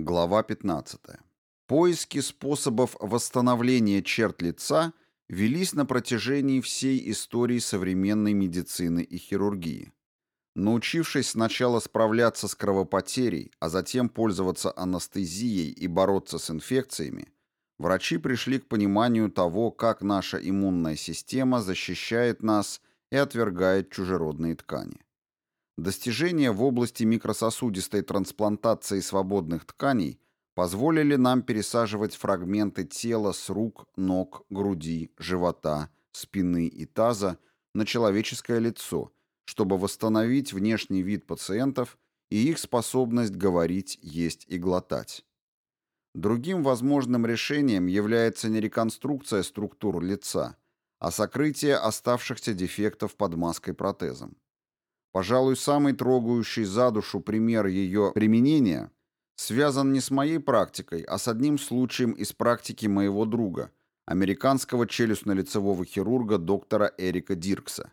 Глава 15. Поиски способов восстановления черт лица велись на протяжении всей истории современной медицины и хирургии. Научившись сначала справляться с кровопотерей, а затем пользоваться анестезией и бороться с инфекциями, врачи пришли к пониманию того, как наша иммунная система защищает нас и отвергает чужеродные ткани. Достижения в области микрососудистой трансплантации свободных тканей позволили нам пересаживать фрагменты тела с рук, ног, груди, живота, спины и таза на человеческое лицо, чтобы восстановить внешний вид пациентов и их способность говорить, есть и глотать. Другим возможным решением является не реконструкция структур лица, а сокрытие оставшихся дефектов под маской-протезом. Пожалуй, самый трогающий за душу пример ее применения связан не с моей практикой, а с одним случаем из практики моего друга, американского челюстно-лицевого хирурга доктора Эрика Диркса.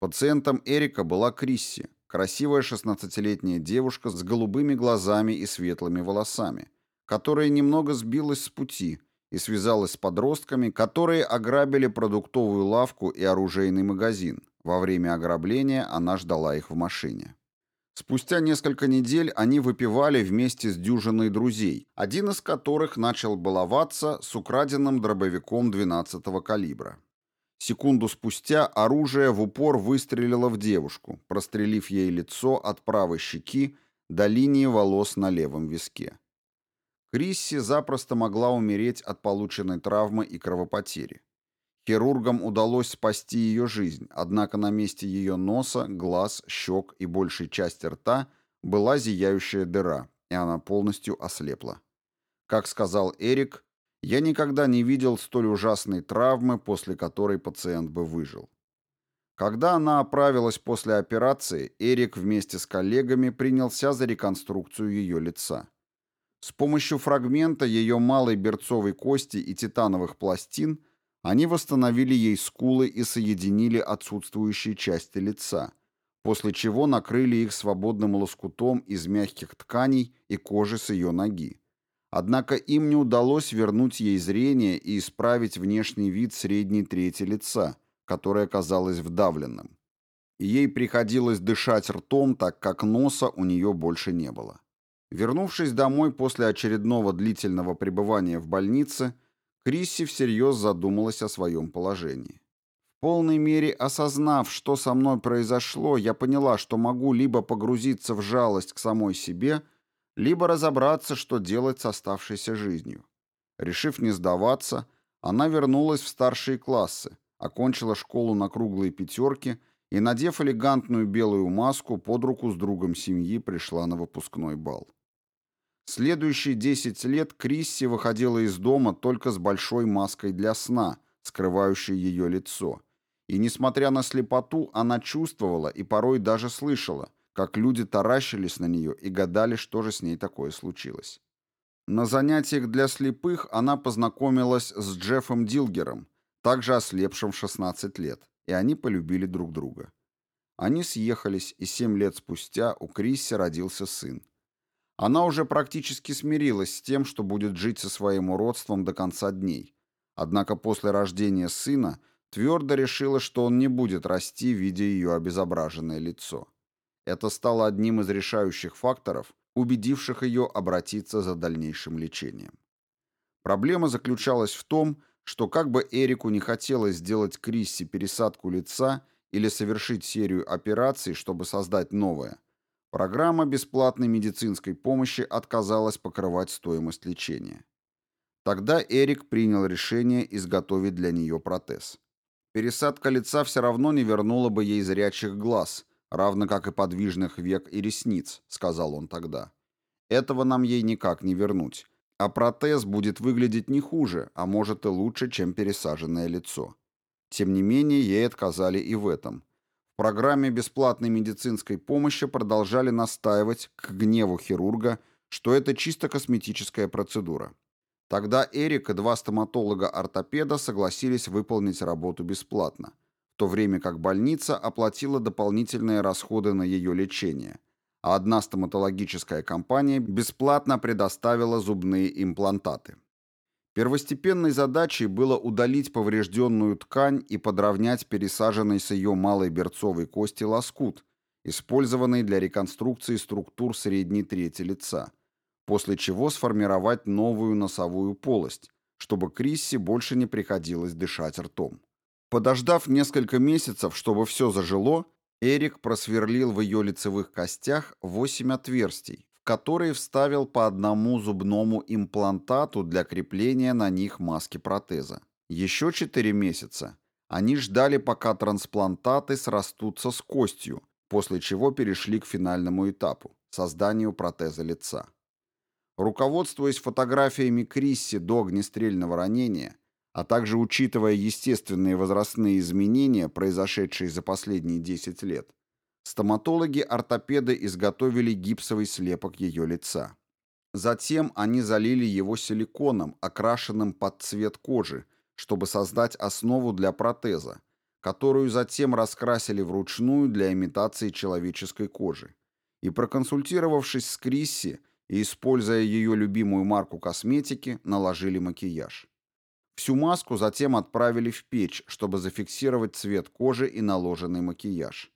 Пациентом Эрика была Крисси, красивая 16-летняя девушка с голубыми глазами и светлыми волосами, которая немного сбилась с пути и связалась с подростками, которые ограбили продуктовую лавку и оружейный магазин, во время ограбления она ждала их в машине. Спустя несколько недель они выпивали вместе с дюжиной друзей, один из которых начал баловаться с украденным дробовиком 12-го калибра. Секунду спустя оружие в упор выстрелило в девушку, прострелив ей лицо от правой щеки до линии волос на левом виске. Крисси запросто могла умереть от полученной травмы и кровопотери. Хирургам удалось спасти ее жизнь, однако на месте ее носа, глаз, щек и большей части рта была зияющая дыра, и она полностью ослепла. Как сказал Эрик, я никогда не видел столь ужасной травмы, после которой пациент бы выжил. Когда она оправилась после операции, Эрик вместе с коллегами принялся за реконструкцию ее лица. С помощью фрагмента ее малой берцовой кости и титановых пластин – они восстановили ей скулы и соединили отсутствующие части лица, после чего накрыли их свободным лоскутом из мягких тканей и кожи с ее ноги. Однако им не удалось вернуть ей зрение и исправить внешний вид средней трети лица, которое казалось вдавленным. ей приходилось дышать ртом, так как носа у нее больше не было. Вернувшись домой после очередного длительного пребывания в больнице, Крисси всерьез задумалась о своем положении. В полной мере осознав, что со мной произошло, я поняла, что могу либо погрузиться в жалость к самой себе, либо разобраться, что делать с оставшейся жизнью. Решив не сдаваться, она вернулась в старшие классы, окончила школу на круглые пятерки и, надев элегантную белую маску, под руку с другом семьи пришла на выпускной бал. Следующие 10 лет Крисси выходила из дома только с большой маской для сна, скрывающей ее лицо. И, несмотря на слепоту, она чувствовала и порой даже слышала, как люди таращились на нее и гадали, что же с ней такое случилось. На занятиях для слепых она познакомилась с Джеффом Дилгером, также ослепшим в 16 лет, и они полюбили друг друга. Они съехались, и 7 лет спустя у Крисси родился сын. Она уже практически смирилась с тем, что будет жить со своим уродством до конца дней. Однако после рождения сына твердо решила, что он не будет расти, видя ее обезображенное лицо. Это стало одним из решающих факторов, убедивших ее обратиться за дальнейшим лечением. Проблема заключалась в том, что как бы Эрику не хотелось сделать Крисси пересадку лица или совершить серию операций, чтобы создать новое – Программа бесплатной медицинской помощи отказалась покрывать стоимость лечения. Тогда Эрик принял решение изготовить для нее протез. Пересадка лица все равно не вернула бы ей зрячих глаз, равно как и подвижных век и ресниц, сказал он тогда. Этого нам ей никак не вернуть, а протез будет выглядеть не хуже, а может и лучше, чем пересаженное лицо. Тем не менее, ей отказали и в этом – программе бесплатной медицинской помощи продолжали настаивать к гневу хирурга, что это чисто косметическая процедура. Тогда Эрик и два стоматолога-ортопеда согласились выполнить работу бесплатно, в то время как больница оплатила дополнительные расходы на ее лечение, а одна стоматологическая компания бесплатно предоставила зубные имплантаты. Первостепенной задачей было удалить поврежденную ткань и подровнять пересаженный с ее малой берцовой кости лоскут, использованный для реконструкции структур средней трети лица, после чего сформировать новую носовую полость, чтобы Крисси больше не приходилось дышать ртом. Подождав несколько месяцев, чтобы все зажило, Эрик просверлил в ее лицевых костях восемь отверстий, в которые вставил по одному зубному имплантату для крепления на них маски протеза. Еще четыре месяца они ждали, пока трансплантаты срастутся с костью, после чего перешли к финальному этапу – созданию протеза лица. Руководствуясь фотографиями Крисси до огнестрельного ранения, а также учитывая естественные возрастные изменения, произошедшие за последние 10 лет, стоматологи-ортопеды изготовили гипсовый слепок ее лица. Затем они залили его силиконом, окрашенным под цвет кожи, чтобы создать основу для протеза, которую затем раскрасили вручную для имитации человеческой кожи. И проконсультировавшись с Крисси и используя ее любимую марку косметики, наложили макияж. Всю маску затем отправили в печь, чтобы зафиксировать цвет кожи и наложенный макияж.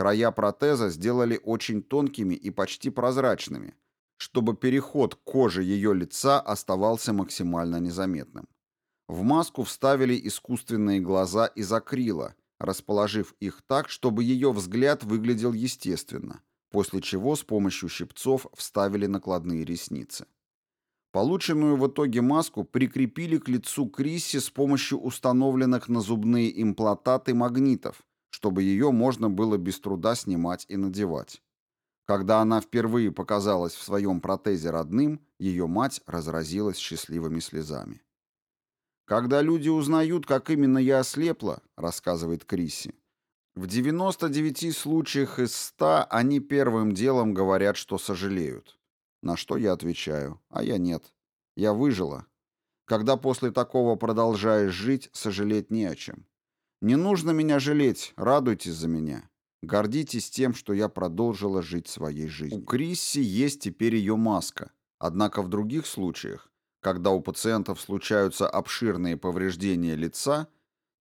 Края протеза сделали очень тонкими и почти прозрачными, чтобы переход к коже ее лица оставался максимально незаметным. В маску вставили искусственные глаза из акрила, расположив их так, чтобы ее взгляд выглядел естественно, после чего с помощью щипцов вставили накладные ресницы. Полученную в итоге маску прикрепили к лицу Крисси с помощью установленных на зубные имплантаты магнитов, чтобы ее можно было без труда снимать и надевать. Когда она впервые показалась в своем протезе родным, ее мать разразилась счастливыми слезами. «Когда люди узнают, как именно я ослепла», — рассказывает Крисси, в 99 случаях из 100 они первым делом говорят, что сожалеют. На что я отвечаю, а я нет. Я выжила. Когда после такого продолжаешь жить, сожалеть не о чем. Не нужно меня жалеть, радуйтесь за меня. Гордитесь тем, что я продолжила жить своей жизнью. У Крисси есть теперь ее маска. Однако в других случаях, когда у пациентов случаются обширные повреждения лица,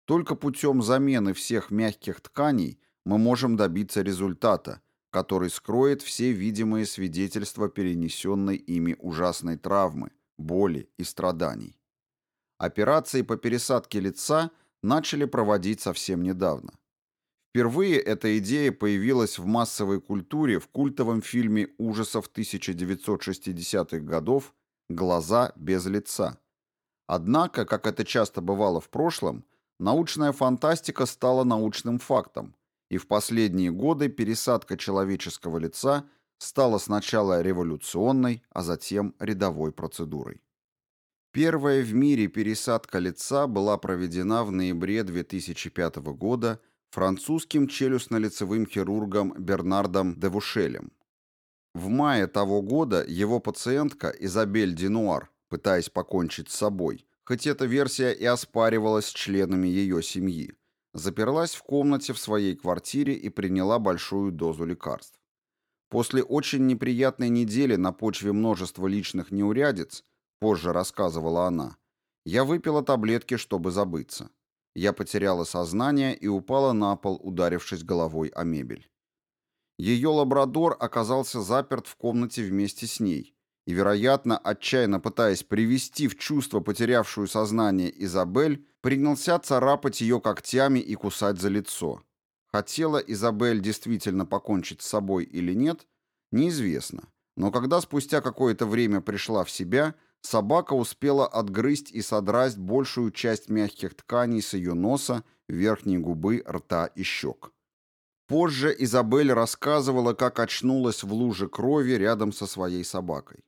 только путем замены всех мягких тканей мы можем добиться результата, который скроет все видимые свидетельства перенесенной ими ужасной травмы, боли и страданий. Операции по пересадке лица начали проводить совсем недавно. Впервые эта идея появилась в массовой культуре в культовом фильме ужасов 1960-х годов «Глаза без лица». Однако, как это часто бывало в прошлом, научная фантастика стала научным фактом, и в последние годы пересадка человеческого лица стала сначала революционной, а затем рядовой процедурой. Первая в мире пересадка лица была проведена в ноябре 2005 года французским челюстно-лицевым хирургом Бернардом Девушелем. В мае того года его пациентка Изабель Динуар, пытаясь покончить с собой, хоть эта версия и оспаривалась членами ее семьи, заперлась в комнате в своей квартире и приняла большую дозу лекарств. После очень неприятной недели на почве множества личных неурядиц, позже рассказывала она, я выпила таблетки, чтобы забыться. Я потеряла сознание и упала на пол, ударившись головой о мебель. Ее лабрадор оказался заперт в комнате вместе с ней, и, вероятно, отчаянно пытаясь привести в чувство потерявшую сознание Изабель, принялся царапать ее когтями и кусать за лицо. Хотела Изабель действительно покончить с собой или нет, неизвестно. Но когда спустя какое-то время пришла в себя, собака успела отгрызть и содрать большую часть мягких тканей с ее носа, верхней губы, рта и щек. Позже Изабель рассказывала, как очнулась в луже крови рядом со своей собакой.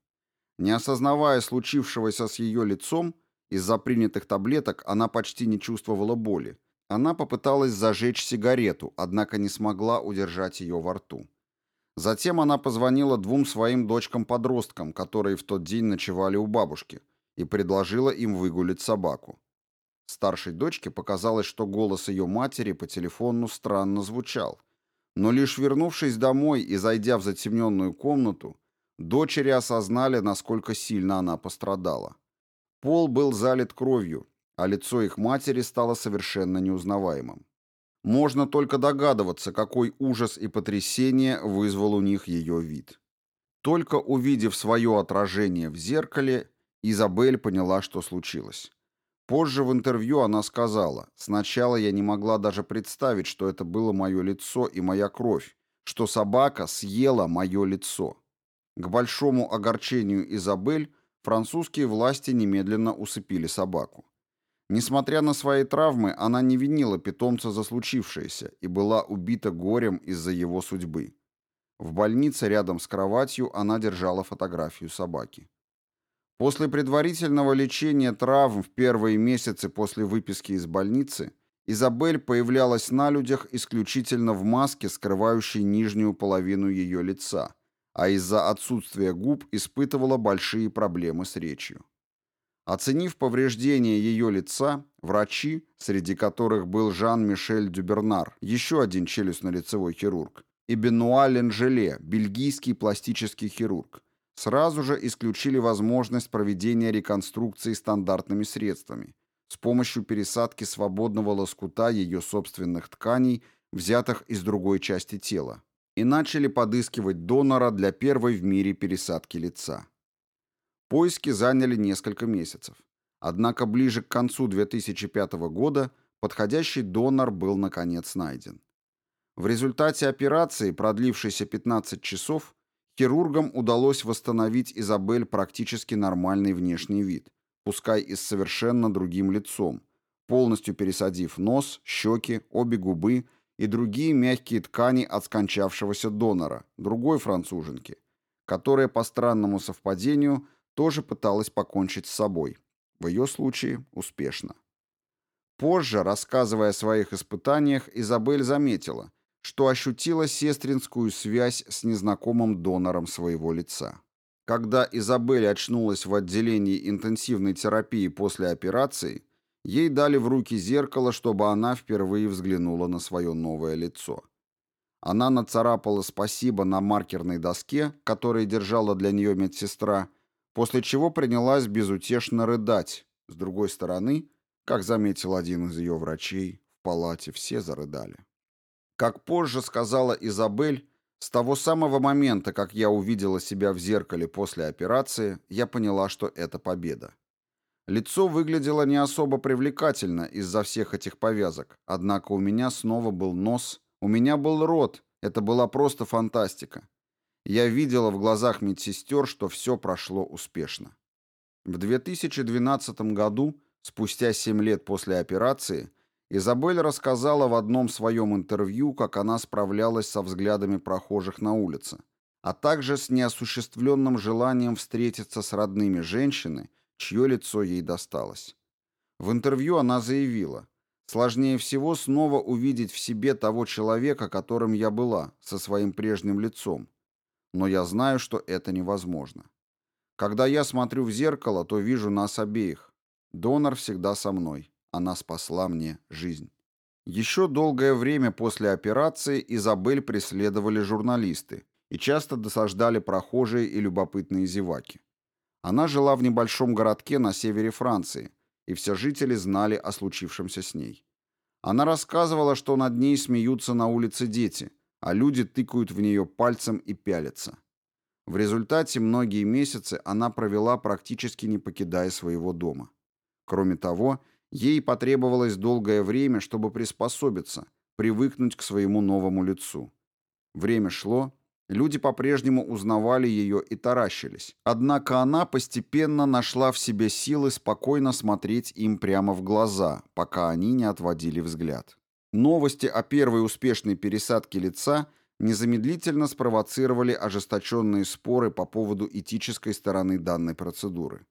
Не осознавая случившегося с ее лицом, из-за принятых таблеток она почти не чувствовала боли. Она попыталась зажечь сигарету, однако не смогла удержать ее во рту. Затем она позвонила двум своим дочкам-подросткам, которые в тот день ночевали у бабушки, и предложила им выгулить собаку. Старшей дочке показалось, что голос ее матери по телефону странно звучал, Но лишь вернувшись домой и зайдя в затемненную комнату, дочери осознали, насколько сильно она пострадала. Пол был залит кровью, а лицо их матери стало совершенно неузнаваемым. Можно только догадываться, какой ужас и потрясение вызвал у них ее вид. Только увидев свое отражение в зеркале, Изабель поняла, что случилось. Позже в интервью она сказала, «Сначала я не могла даже представить, что это было мое лицо и моя кровь, что собака съела мое лицо». К большому огорчению Изабель французские власти немедленно усыпили собаку. Несмотря на свои травмы, она не винила питомца за случившееся и была убита горем из-за его судьбы. В больнице рядом с кроватью она держала фотографию собаки. После предварительного лечения травм в первые месяцы после выписки из больницы Изабель появлялась на людях исключительно в маске, скрывающей нижнюю половину ее лица, а из-за отсутствия губ испытывала большие проблемы с речью. Оценив повреждения ее лица, врачи, среди которых был Жан-Мишель Дюбернар, еще один челюстно-лицевой хирург, и Бенуа Ленжеле, бельгийский пластический хирург, сразу же исключили возможность проведения реконструкции стандартными средствами с помощью пересадки свободного лоскута ее собственных тканей, взятых из другой части тела, и начали подыскивать донора для первой в мире пересадки лица. Поиски заняли несколько месяцев. Однако ближе к концу 2005 года подходящий донор был наконец найден. В результате операции, продлившейся 15 часов, Хирургам удалось восстановить Изабель практически нормальный внешний вид, пускай и с совершенно другим лицом, полностью пересадив нос, щеки, обе губы и другие мягкие ткани от скончавшегося донора, другой француженки, которая по странному совпадению тоже пыталась покончить с собой. В ее случае успешно. Позже, рассказывая о своих испытаниях, Изабель заметила – что ощутила сестринскую связь с незнакомым донором своего лица. Когда Изабель очнулась в отделении интенсивной терапии после операции, ей дали в руки зеркало, чтобы она впервые взглянула на свое новое лицо. Она нацарапала «спасибо» на маркерной доске, которую держала для нее медсестра, после чего принялась безутешно рыдать. С другой стороны, как заметил один из ее врачей, в палате все зарыдали. Как позже сказала Изабель, с того самого момента, как я увидела себя в зеркале после операции, я поняла, что это победа. Лицо выглядело не особо привлекательно из-за всех этих повязок, однако у меня снова был нос, у меня был рот, это была просто фантастика. Я видела в глазах медсестер, что все прошло успешно. В 2012 году, спустя 7 лет после операции, Изабель рассказала в одном своем интервью, как она справлялась со взглядами прохожих на улице, а также с неосуществленным желанием встретиться с родными женщины, чье лицо ей досталось. В интервью она заявила, «Сложнее всего снова увидеть в себе того человека, которым я была, со своим прежним лицом. Но я знаю, что это невозможно. Когда я смотрю в зеркало, то вижу нас обеих. Донор всегда со мной. Она спасла мне жизнь. Еще долгое время после операции Изабель преследовали журналисты и часто досаждали прохожие и любопытные зеваки. Она жила в небольшом городке на севере Франции, и все жители знали о случившемся с ней. Она рассказывала, что над ней смеются на улице дети, а люди тыкают в нее пальцем и пялятся. В результате многие месяцы она провела практически не покидая своего дома. Кроме того, Ей потребовалось долгое время, чтобы приспособиться, привыкнуть к своему новому лицу. Время шло, люди по-прежнему узнавали ее и таращились. Однако она постепенно нашла в себе силы спокойно смотреть им прямо в глаза, пока они не отводили взгляд. Новости о первой успешной пересадке лица незамедлительно спровоцировали ожесточенные споры по поводу этической стороны данной процедуры.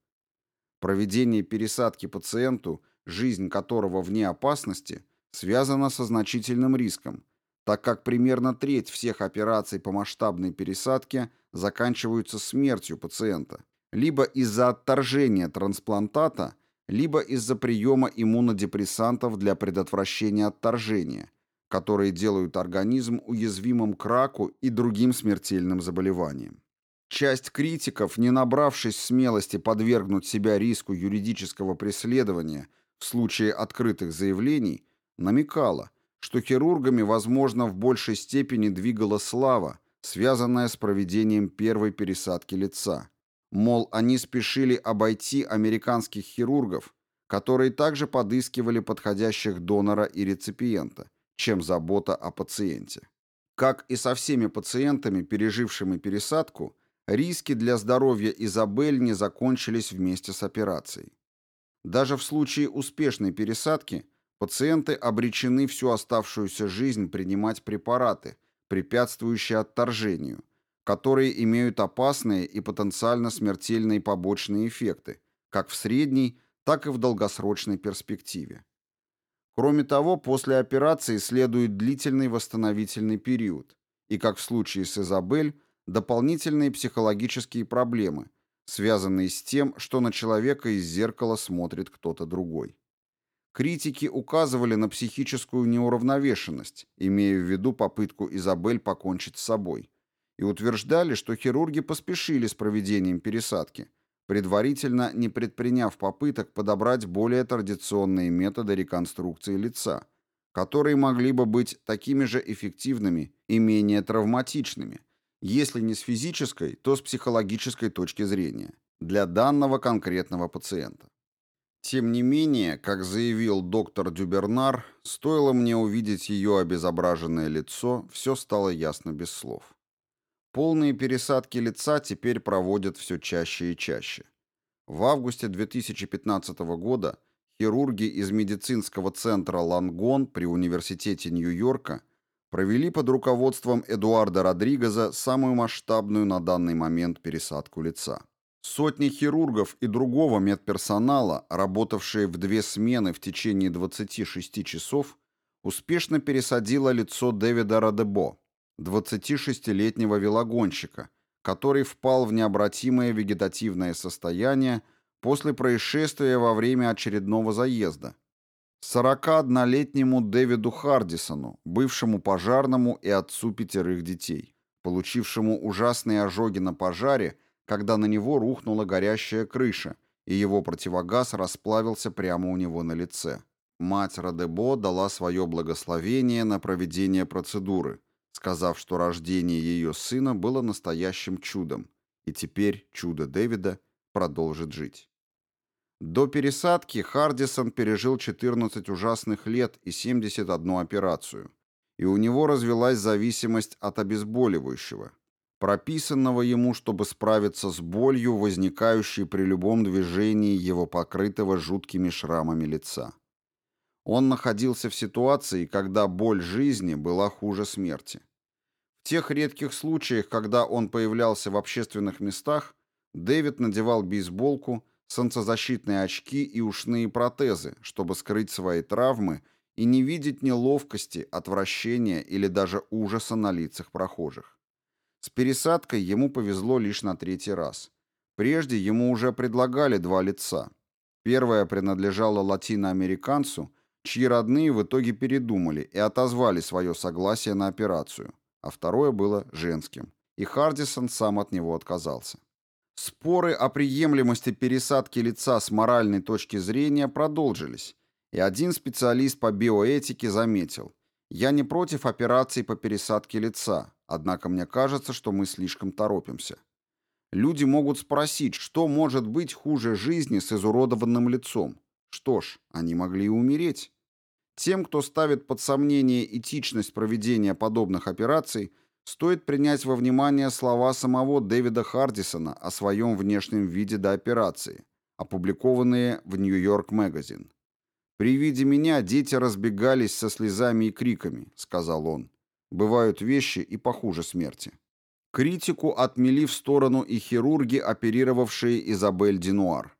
Проведение пересадки пациенту жизнь которого вне опасности, связана со значительным риском, так как примерно треть всех операций по масштабной пересадке заканчиваются смертью пациента, либо из-за отторжения трансплантата, либо из-за приема иммунодепрессантов для предотвращения отторжения, которые делают организм уязвимым к раку и другим смертельным заболеваниям. Часть критиков, не набравшись смелости подвергнуть себя риску юридического преследования в случае открытых заявлений, намекала, что хирургами, возможно, в большей степени двигала слава, связанная с проведением первой пересадки лица. Мол, они спешили обойти американских хирургов, которые также подыскивали подходящих донора и реципиента, чем забота о пациенте. Как и со всеми пациентами, пережившими пересадку, риски для здоровья Изабель не закончились вместе с операцией. Даже в случае успешной пересадки пациенты обречены всю оставшуюся жизнь принимать препараты, препятствующие отторжению, которые имеют опасные и потенциально смертельные побочные эффекты, как в средней, так и в долгосрочной перспективе. Кроме того, после операции следует длительный восстановительный период, и, как в случае с Изабель, дополнительные психологические проблемы, связанные с тем, что на человека из зеркала смотрит кто-то другой. Критики указывали на психическую неуравновешенность, имея в виду попытку Изабель покончить с собой, и утверждали, что хирурги поспешили с проведением пересадки, предварительно не предприняв попыток подобрать более традиционные методы реконструкции лица, которые могли бы быть такими же эффективными и менее травматичными, если не с физической, то с психологической точки зрения, для данного конкретного пациента. Тем не менее, как заявил доктор Дюбернар, стоило мне увидеть ее обезображенное лицо, все стало ясно без слов. Полные пересадки лица теперь проводят все чаще и чаще. В августе 2015 года хирурги из медицинского центра Лангон при Университете Нью-Йорка провели под руководством Эдуарда Родригеза самую масштабную на данный момент пересадку лица. Сотни хирургов и другого медперсонала, работавшие в две смены в течение 26 часов, успешно пересадило лицо Дэвида Радебо, 26-летнего велогонщика, который впал в необратимое вегетативное состояние после происшествия во время очередного заезда. 41-летнему Дэвиду Хардисону, бывшему пожарному и отцу пятерых детей, получившему ужасные ожоги на пожаре – когда на него рухнула горящая крыша, и его противогаз расплавился прямо у него на лице. Мать Радебо дала свое благословение на проведение процедуры, сказав, что рождение ее сына было настоящим чудом, и теперь чудо Дэвида продолжит жить. До пересадки Хардисон пережил 14 ужасных лет и 71 операцию, и у него развелась зависимость от обезболивающего, прописанного ему, чтобы справиться с болью, возникающей при любом движении его покрытого жуткими шрамами лица. Он находился в ситуации, когда боль жизни была хуже смерти. В тех редких случаях, когда он появлялся в общественных местах, Дэвид надевал бейсболку, солнцезащитные очки и ушные протезы, чтобы скрыть свои травмы и не видеть неловкости, отвращения или даже ужаса на лицах прохожих. С пересадкой ему повезло лишь на третий раз. Прежде ему уже предлагали два лица. Первое принадлежало латиноамериканцу, чьи родные в итоге передумали и отозвали свое согласие на операцию, а второе было женским, и Хардисон сам от него отказался. Споры о приемлемости пересадки лица с моральной точки зрения продолжились, и один специалист по биоэтике заметил, «Я не против операций по пересадке лица, Однако мне кажется, что мы слишком торопимся. Люди могут спросить, что может быть хуже жизни с изуродованным лицом. Что ж, они могли и умереть. Тем, кто ставит под сомнение этичность проведения подобных операций, стоит принять во внимание слова самого Дэвида Хардисона о своем внешнем виде до операции, опубликованные в Нью-Йорк Магазин. «При виде меня дети разбегались со слезами и криками», — сказал он. Бывают вещи и похуже смерти. Критику отмели в сторону и хирурги, оперировавшие Изабель Динуар.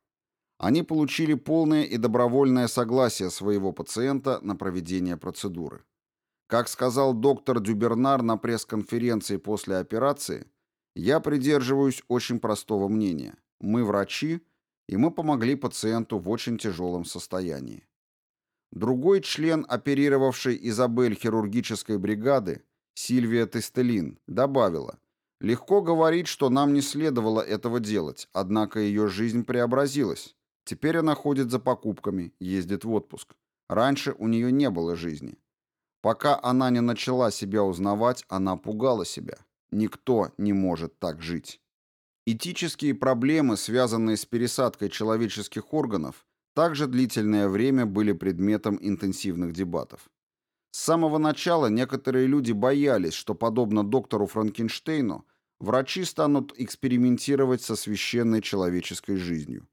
Они получили полное и добровольное согласие своего пациента на проведение процедуры. Как сказал доктор Дюбернар на пресс-конференции после операции, я придерживаюсь очень простого мнения. Мы врачи, и мы помогли пациенту в очень тяжелом состоянии. Другой член, оперировавший Изабель хирургической бригады, Сильвия Тестелин, добавила, «Легко говорить, что нам не следовало этого делать, однако ее жизнь преобразилась. Теперь она ходит за покупками, ездит в отпуск. Раньше у нее не было жизни. Пока она не начала себя узнавать, она пугала себя. Никто не может так жить. Этические проблемы, связанные с пересадкой человеческих органов, также длительное время были предметом интенсивных дебатов. С самого начала некоторые люди боялись, что, подобно доктору Франкенштейну, врачи станут экспериментировать со священной человеческой жизнью.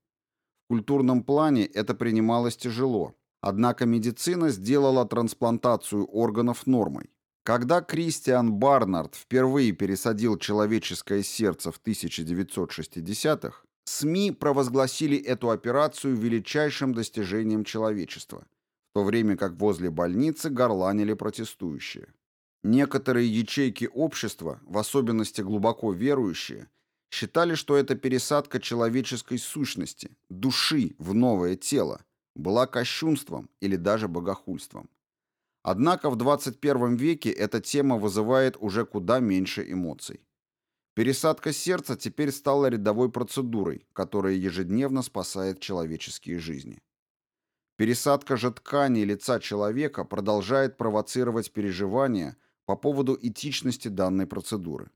Культурном плане это принималось тяжело, однако медицина сделала трансплантацию органов нормой. Когда Кристиан Барнард впервые пересадил человеческое сердце в 1960-х, СМИ провозгласили эту операцию величайшим достижением человечества, в то время как возле больницы горланили протестующие. Некоторые ячейки общества, в особенности глубоко верующие, считали, что эта пересадка человеческой сущности, души в новое тело, была кощунством или даже богохульством. Однако в 21 веке эта тема вызывает уже куда меньше эмоций. Пересадка сердца теперь стала рядовой процедурой, которая ежедневно спасает человеческие жизни. Пересадка же ткани лица человека продолжает провоцировать переживания по поводу этичности данной процедуры.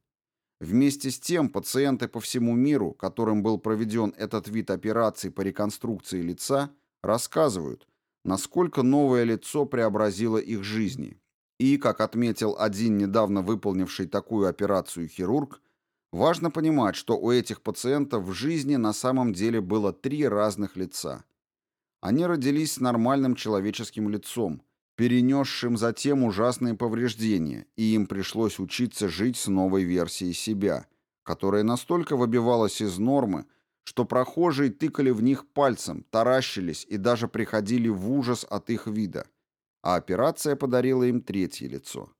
Вместе с тем пациенты по всему миру, которым был проведен этот вид операций по реконструкции лица, рассказывают, насколько новое лицо преобразило их жизни. И, как отметил один недавно выполнивший такую операцию хирург, Важно понимать, что у этих пациентов в жизни на самом деле было три разных лица. Они родились с нормальным человеческим лицом, перенесшим затем ужасные повреждения, и им пришлось учиться жить с новой версией себя, которая настолько выбивалась из нормы, что прохожие тыкали в них пальцем, таращились и даже приходили в ужас от их вида. А операция подарила им третье лицо.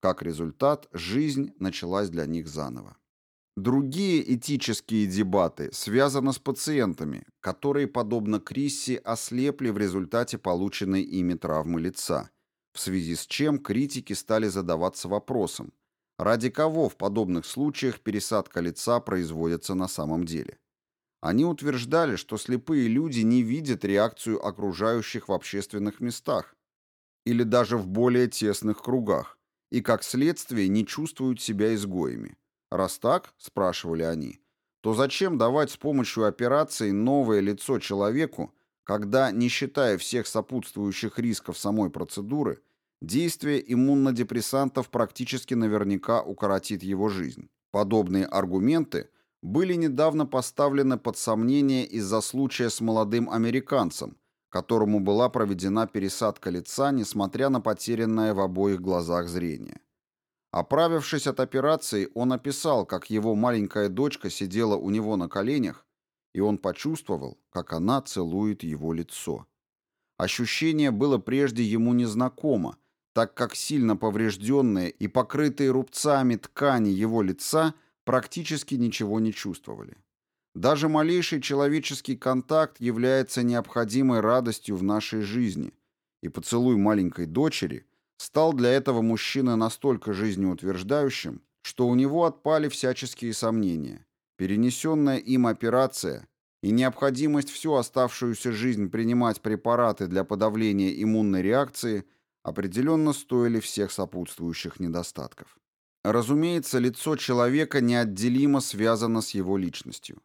Как результат, жизнь началась для них заново. Другие этические дебаты связаны с пациентами, которые, подобно Крисси, ослепли в результате полученной ими травмы лица, в связи с чем критики стали задаваться вопросом, ради кого в подобных случаях пересадка лица производится на самом деле. Они утверждали, что слепые люди не видят реакцию окружающих в общественных местах или даже в более тесных кругах, и как следствие не чувствуют себя изгоями. Раз так, спрашивали они, то зачем давать с помощью операции новое лицо человеку, когда, не считая всех сопутствующих рисков самой процедуры, действие иммунодепрессантов практически наверняка укоротит его жизнь? Подобные аргументы были недавно поставлены под сомнение из-за случая с молодым американцем, которому была проведена пересадка лица, несмотря на потерянное в обоих глазах зрение. Оправившись от операции, он описал, как его маленькая дочка сидела у него на коленях, и он почувствовал, как она целует его лицо. Ощущение было прежде ему незнакомо, так как сильно поврежденные и покрытые рубцами ткани его лица практически ничего не чувствовали. Даже малейший человеческий контакт является необходимой радостью в нашей жизни, и поцелуй маленькой дочери – стал для этого мужчины настолько жизнеутверждающим, что у него отпали всяческие сомнения. Перенесенная им операция и необходимость всю оставшуюся жизнь принимать препараты для подавления иммунной реакции определенно стоили всех сопутствующих недостатков. Разумеется, лицо человека неотделимо связано с его личностью.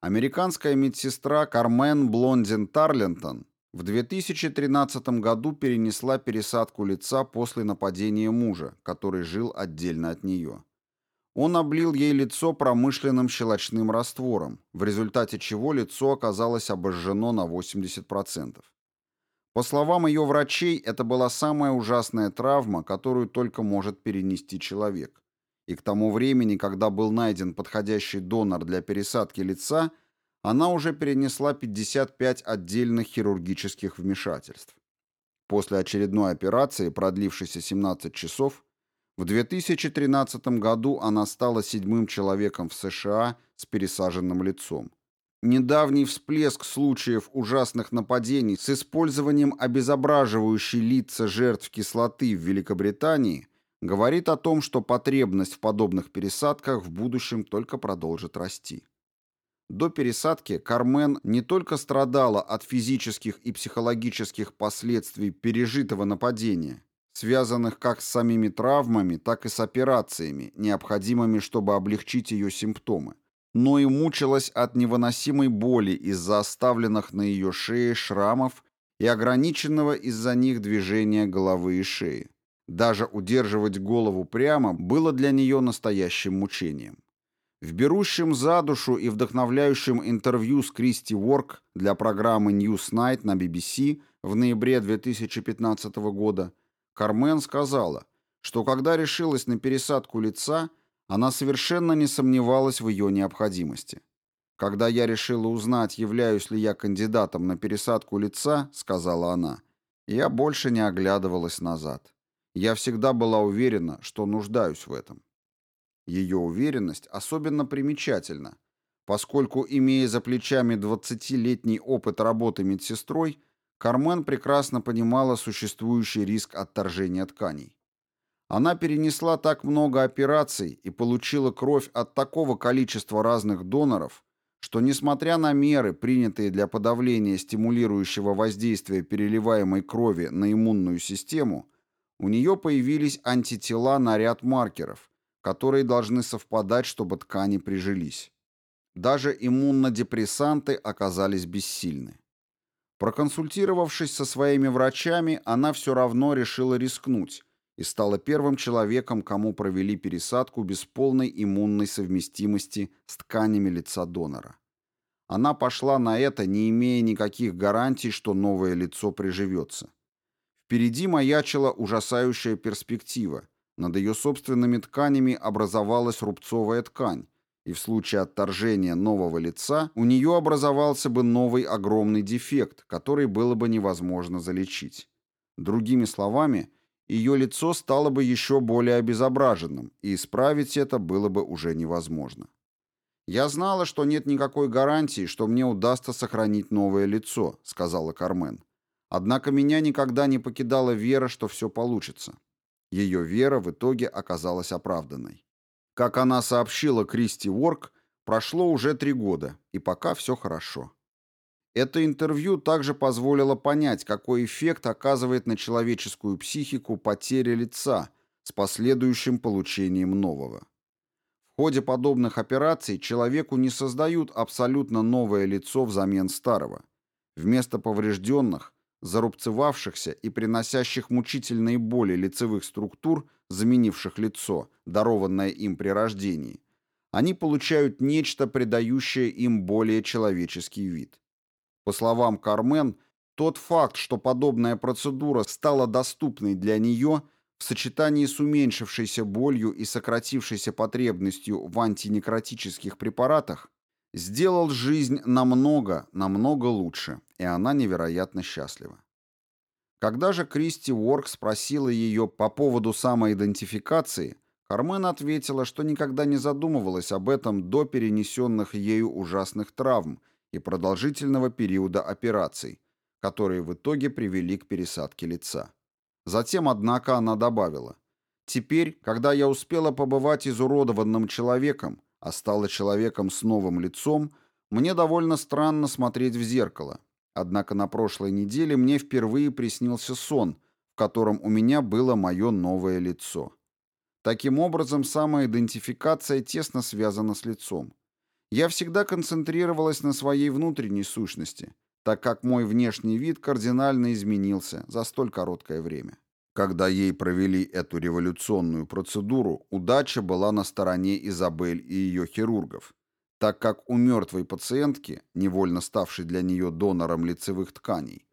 Американская медсестра Кармен Блондин Тарлентон в 2013 году перенесла пересадку лица после нападения мужа, который жил отдельно от нее. Он облил ей лицо промышленным щелочным раствором, в результате чего лицо оказалось обожжено на 80%. По словам ее врачей, это была самая ужасная травма, которую только может перенести человек. И к тому времени, когда был найден подходящий донор для пересадки лица – она уже перенесла 55 отдельных хирургических вмешательств. После очередной операции, продлившейся 17 часов, в 2013 году она стала седьмым человеком в США с пересаженным лицом. Недавний всплеск случаев ужасных нападений с использованием обезображивающей лица жертв кислоты в Великобритании говорит о том, что потребность в подобных пересадках в будущем только продолжит расти. До пересадки Кармен не только страдала от физических и психологических последствий пережитого нападения, связанных как с самими травмами, так и с операциями, необходимыми, чтобы облегчить ее симптомы, но и мучилась от невыносимой боли из-за оставленных на ее шее шрамов и ограниченного из-за них движения головы и шеи. Даже удерживать голову прямо было для нее настоящим мучением. В берущем за душу и вдохновляющем интервью с Кристи Уорк для программы News Night на BBC в ноябре 2015 года Кармен сказала, что когда решилась на пересадку лица – она совершенно не сомневалась в ее необходимости. «Когда я решила узнать, являюсь ли я кандидатом на пересадку лица», — сказала она, — «я больше не оглядывалась назад. Я всегда была уверена, что нуждаюсь в этом». Ее уверенность особенно примечательна, поскольку, имея за плечами 20-летний опыт работы медсестрой, Кармен прекрасно понимала существующий риск отторжения тканей. Она перенесла так много операций и получила кровь от такого количества разных доноров, что, несмотря на меры, принятые для подавления стимулирующего воздействия переливаемой крови на иммунную систему, у нее появились антитела на ряд маркеров, которые должны совпадать, чтобы ткани прижились. Даже иммунодепрессанты оказались бессильны. Проконсультировавшись со своими врачами, она все равно решила рискнуть и стала первым человеком, кому провели пересадку без полной иммунной совместимости с тканями лица донора. Она пошла на это, не имея никаких гарантий, что новое лицо приживется. Впереди маячила ужасающая перспектива. Над ее собственными тканями образовалась рубцовая ткань, и в случае отторжения нового лица у нее образовался бы новый огромный дефект, который было бы невозможно залечить. Другими словами, ее лицо стало бы еще более обезображенным, и исправить это было бы уже невозможно. «Я знала, что нет никакой гарантии, что мне удастся сохранить новое лицо», — сказала Кармен. Однако меня никогда не покидала вера, что все получится. Ее вера в итоге оказалась оправданной. Как она сообщила Кристи Уорк, прошло уже три года, и пока все хорошо. Это интервью также позволило понять, какой эффект оказывает на человеческую психику потеря лица с последующим получением нового. В ходе подобных операций человеку не создают абсолютно новое лицо взамен старого. Вместо поврежденных, зарубцевавшихся и приносящих мучительные боли лицевых структур, заменивших лицо, дарованное им при рождении, они получают нечто, придающее им более человеческий вид. По словам Кармен, тот факт, что подобная процедура стала доступной для нее в сочетании с уменьшившейся болью и сократившейся потребностью в антинекротических препаратах, сделал жизнь намного, намного лучше, и она невероятно счастлива. Когда же Кристи Уорк спросила ее по поводу самоидентификации, Кармен ответила, что никогда не задумывалась об этом до перенесенных ею ужасных травм – и продолжительного периода операций, которые в итоге привели к пересадке лица. Затем, однако, она добавила, «Теперь, когда я успела побывать изуродованным человеком, а стала человеком с новым лицом, мне довольно странно смотреть в зеркало. Однако на прошлой неделе мне впервые приснился сон, в котором у меня было мое новое лицо. Таким образом, самоидентификация тесно связана с лицом. Я всегда концентрировалась на своей внутренней сущности, так как мой внешний вид кардинально изменился за столь короткое время. Когда ей провели эту революционную процедуру, удача была на стороне Изабель и ее хирургов, так как у мертвой пациентки, невольно ставшей для нее донором лицевых тканей,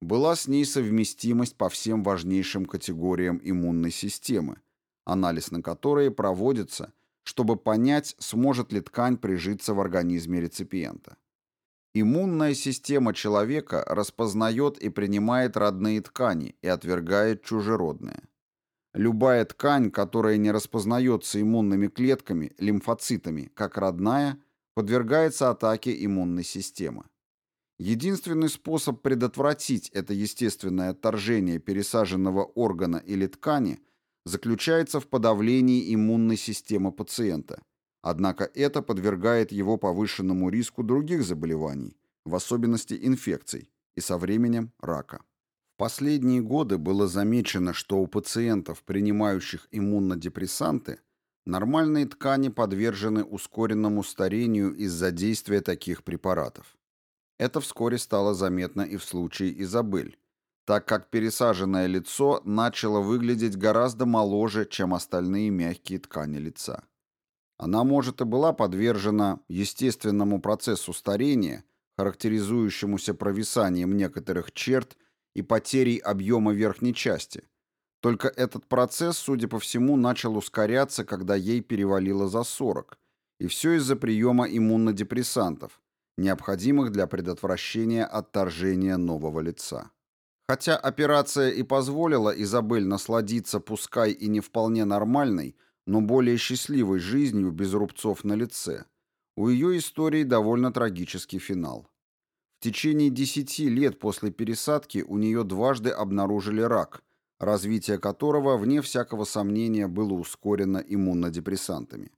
была с ней совместимость по всем важнейшим категориям иммунной системы, анализ на которые проводится чтобы понять, сможет ли ткань прижиться в организме реципиента. Иммунная система человека распознает и принимает родные ткани и отвергает чужеродные. Любая ткань, которая не распознается иммунными клетками, лимфоцитами, как родная, подвергается атаке иммунной системы. Единственный способ предотвратить это естественное отторжение пересаженного органа или ткани заключается в подавлении иммунной системы пациента. Однако это подвергает его повышенному риску других заболеваний, в особенности инфекций, и со временем рака. В последние годы было замечено, что у пациентов, принимающих иммунодепрессанты, нормальные ткани подвержены ускоренному старению из-за действия таких препаратов. Это вскоре стало заметно и в случае Изабель, так как пересаженное лицо начало выглядеть гораздо моложе, чем остальные мягкие ткани лица. Она, может, и была подвержена естественному процессу старения, характеризующемуся провисанием некоторых черт и потерей объема верхней части. Только этот процесс, судя по всему, начал ускоряться, когда ей перевалило за 40, и все из-за приема иммунодепрессантов, необходимых для предотвращения отторжения нового лица. Хотя операция и позволила Изабель насладиться пускай и не вполне нормальной, но более счастливой жизнью без рубцов на лице, у ее истории довольно трагический финал. В течение 10 лет после пересадки у нее дважды обнаружили рак, развитие которого, вне всякого сомнения, было ускорено иммунодепрессантами.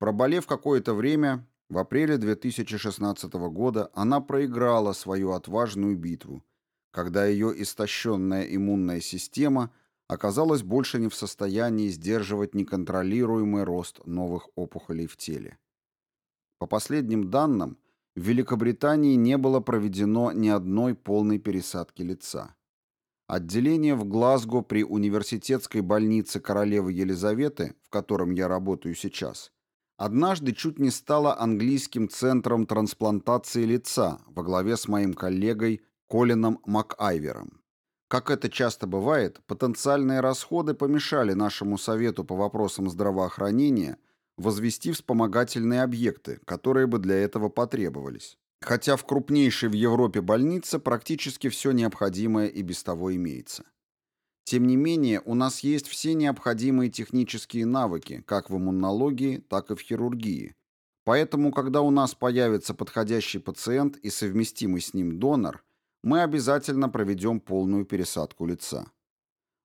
Проболев какое-то время, в апреле 2016 года она проиграла свою отважную битву, когда ее истощенная иммунная система оказалась больше не в состоянии сдерживать неконтролируемый рост новых опухолей в теле. По последним данным, в Великобритании не было проведено ни одной полной пересадки лица. Отделение в Глазго при университетской больнице королевы Елизаветы, в котором я работаю сейчас, однажды чуть не стало английским центром трансплантации лица во главе с моим коллегой Колином МакАйвером. Как это часто бывает, потенциальные расходы помешали нашему совету по вопросам здравоохранения возвести вспомогательные объекты, которые бы для этого потребовались. Хотя в крупнейшей в Европе больнице практически все необходимое и без того имеется. Тем не менее, у нас есть все необходимые технические навыки, как в иммунологии, так и в хирургии. Поэтому, когда у нас появится подходящий пациент и совместимый с ним донор, мы обязательно проведем полную пересадку лица.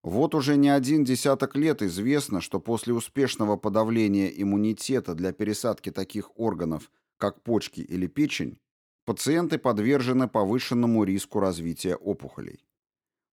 Вот уже не один десяток лет известно, что после успешного подавления иммунитета для пересадки таких органов, как почки или печень, пациенты подвержены повышенному риску развития опухолей.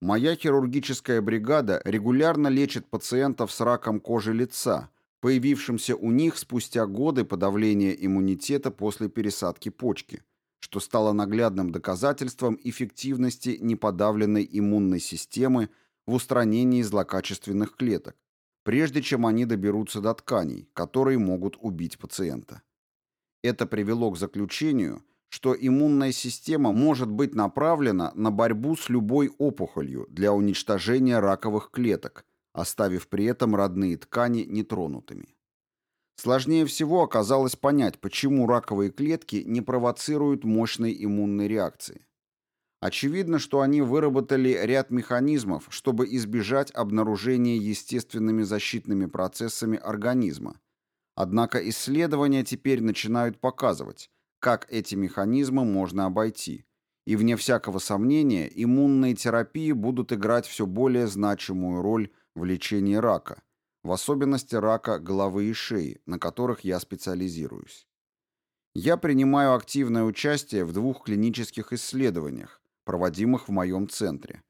Моя хирургическая бригада регулярно лечит пациентов с раком кожи лица, появившимся у них спустя годы подавления иммунитета после пересадки почки, что стало наглядным доказательством эффективности неподавленной иммунной системы в устранении злокачественных клеток, прежде чем они доберутся до тканей, которые могут убить пациента. Это привело к заключению, что иммунная система может быть направлена на борьбу с любой опухолью для уничтожения раковых клеток, оставив при этом родные ткани нетронутыми. Сложнее всего оказалось понять, почему раковые клетки не провоцируют мощной иммунной реакции. Очевидно, что они выработали ряд механизмов, чтобы избежать обнаружения естественными защитными процессами организма. Однако исследования теперь начинают показывать, как эти механизмы можно обойти. И вне всякого сомнения, иммунные терапии будут играть все более значимую роль в лечении рака, в особенности рака головы и шеи, на которых я специализируюсь. Я принимаю активное участие в двух клинических исследованиях, проводимых в моем центре,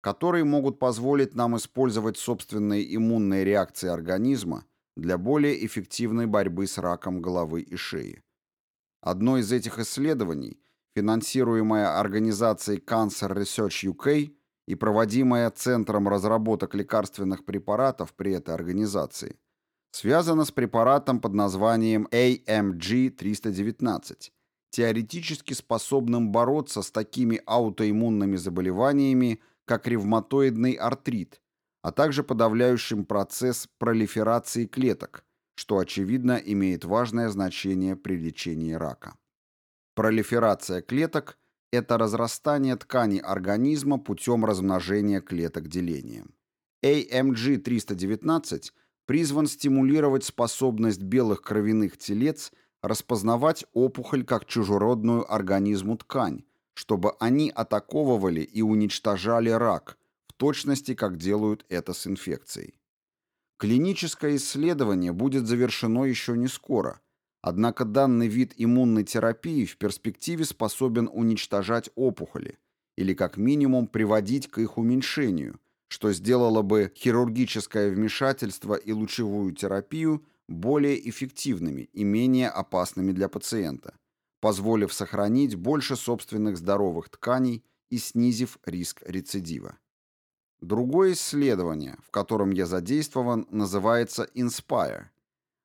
которые могут позволить нам использовать собственные иммунные реакции организма для более эффективной борьбы с раком головы и шеи. Одно из этих исследований, финансируемое организацией Cancer Research UK и проводимое Центром разработок лекарственных препаратов при этой организации, связано с препаратом под названием AMG-319, теоретически способным бороться с такими аутоиммунными заболеваниями, как ревматоидный артрит, а также подавляющим процесс пролиферации клеток, что, очевидно, имеет важное значение при лечении рака. Пролиферация клеток – это разрастание тканей организма путем размножения клеток делением. AMG-319 призван стимулировать способность белых кровяных телец распознавать опухоль как чужеродную организму ткань, чтобы они атаковывали и уничтожали рак, в точности как делают это с инфекцией. Клиническое исследование будет завершено еще не скоро, однако данный вид иммунной терапии в перспективе способен уничтожать опухоли или как минимум приводить к их уменьшению, что сделало бы хирургическое вмешательство и лучевую терапию более эффективными и менее опасными для пациента, позволив сохранить больше собственных здоровых тканей и снизив риск рецидива. Другое исследование, в котором я задействован, называется INSPIRE.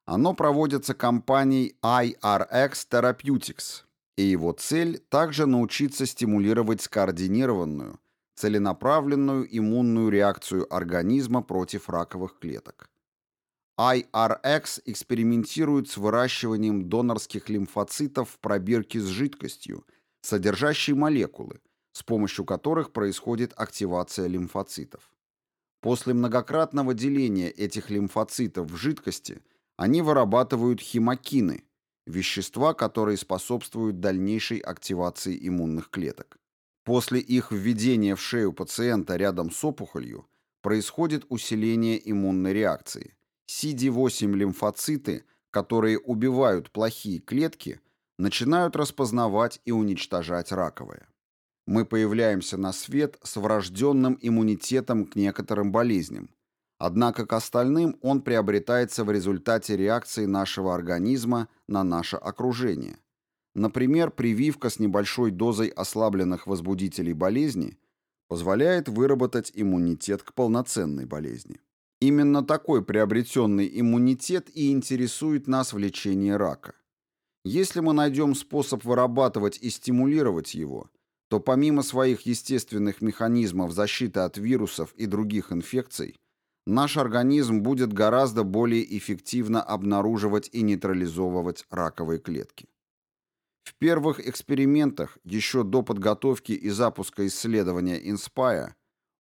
Оно проводится компанией IRX Therapeutics, и его цель также научиться стимулировать скоординированную, целенаправленную иммунную реакцию организма против раковых клеток. IRX экспериментирует с выращиванием донорских лимфоцитов в пробирке с жидкостью, содержащей молекулы, с помощью которых происходит активация лимфоцитов. После многократного деления этих лимфоцитов в жидкости они вырабатывают химокины, вещества, которые способствуют дальнейшей активации иммунных клеток. После их введения в шею пациента рядом с опухолью происходит усиление иммунной реакции. CD8 лимфоциты, которые убивают плохие клетки, начинают распознавать и уничтожать раковые мы появляемся на свет с врожденным иммунитетом к некоторым болезням, однако к остальным он приобретается в результате реакции нашего организма на наше окружение. Например, прививка с небольшой дозой ослабленных возбудителей болезни позволяет выработать иммунитет к полноценной болезни. Именно такой приобретенный иммунитет и интересует нас в лечении рака. Если мы найдем способ вырабатывать и стимулировать его – то помимо своих естественных механизмов защиты от вирусов и других инфекций, наш организм будет гораздо более эффективно обнаруживать и нейтрализовывать раковые клетки. В первых экспериментах, еще до подготовки и запуска исследования INSPIRE,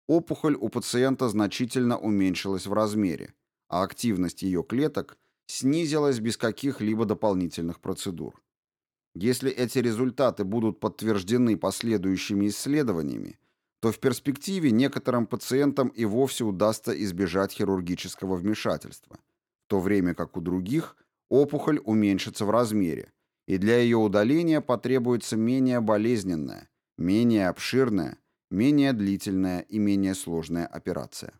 опухоль у пациента значительно уменьшилась в размере, а активность ее клеток снизилась без каких-либо дополнительных процедур. Если эти результаты будут подтверждены последующими исследованиями, то в перспективе некоторым пациентам и вовсе удастся избежать хирургического вмешательства, в то время как у других опухоль уменьшится в размере, и для ее удаления потребуется менее болезненная, менее обширная, менее длительная и менее сложная операция.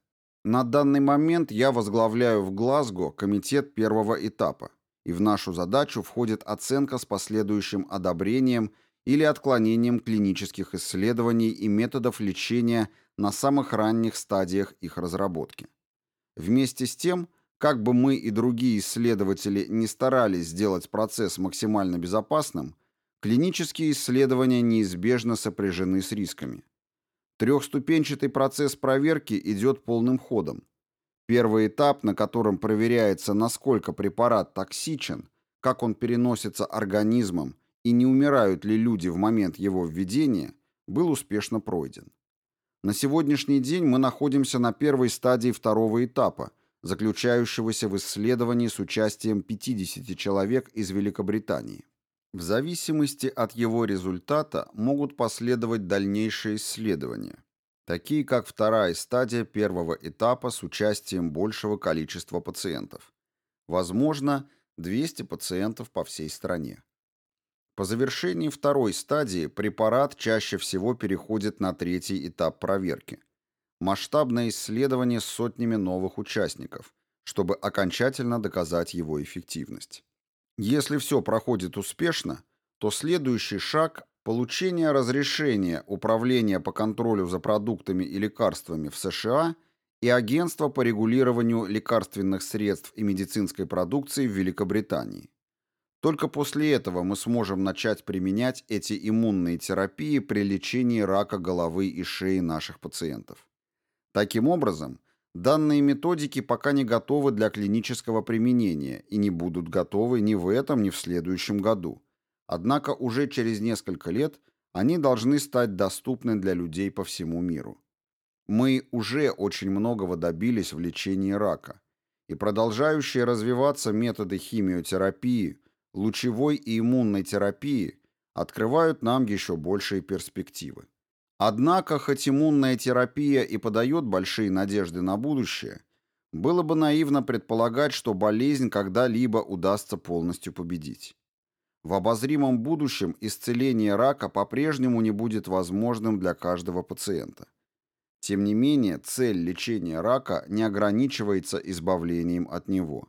На данный момент я возглавляю в Глазго комитет первого этапа, и в нашу задачу входит оценка с последующим одобрением или отклонением клинических исследований и методов лечения на самых ранних стадиях их разработки. Вместе с тем, как бы мы и другие исследователи не старались сделать процесс максимально безопасным, клинические исследования неизбежно сопряжены с рисками. Трехступенчатый процесс проверки идет полным ходом. Первый этап, на котором проверяется, насколько препарат токсичен, как он переносится организмом и не умирают ли люди в момент его введения, был успешно пройден. На сегодняшний день мы находимся на первой стадии второго этапа, заключающегося в исследовании с участием 50 человек из Великобритании. В зависимости от его результата могут последовать дальнейшие исследования такие как вторая стадия первого этапа с участием большего количества пациентов. Возможно, 200 пациентов по всей стране. По завершении второй стадии препарат чаще всего переходит на третий этап проверки. Масштабное исследование с сотнями новых участников, чтобы окончательно доказать его эффективность. Если все проходит успешно, то следующий шаг Получение разрешения Управления по контролю за продуктами и лекарствами в США и Агентство по регулированию лекарственных средств и медицинской продукции в Великобритании. Только после этого мы сможем начать применять эти иммунные терапии при лечении рака головы и шеи наших пациентов. Таким образом, данные методики пока не готовы для клинического применения и не будут готовы ни в этом, ни в следующем году Однако уже через несколько лет они должны стать доступны для людей по всему миру. Мы уже очень многого добились в лечении рака, и продолжающие развиваться методы химиотерапии, лучевой и иммунной терапии открывают нам еще большие перспективы. Однако, хоть иммунная терапия и подает большие надежды на будущее, было бы наивно предполагать, что болезнь когда-либо удастся полностью победить. В обозримом будущем исцеление рака по-прежнему не будет возможным для каждого пациента. Тем не менее, цель лечения рака не ограничивается избавлением от него.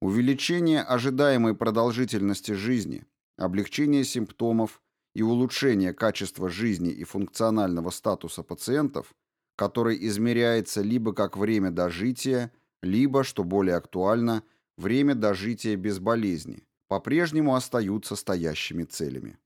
Увеличение ожидаемой продолжительности жизни, облегчение симптомов и улучшение качества жизни и функционального статуса пациентов, который измеряется либо как время дожития, либо, что более актуально, время дожития без болезни, по-прежнему остаются стоящими целями.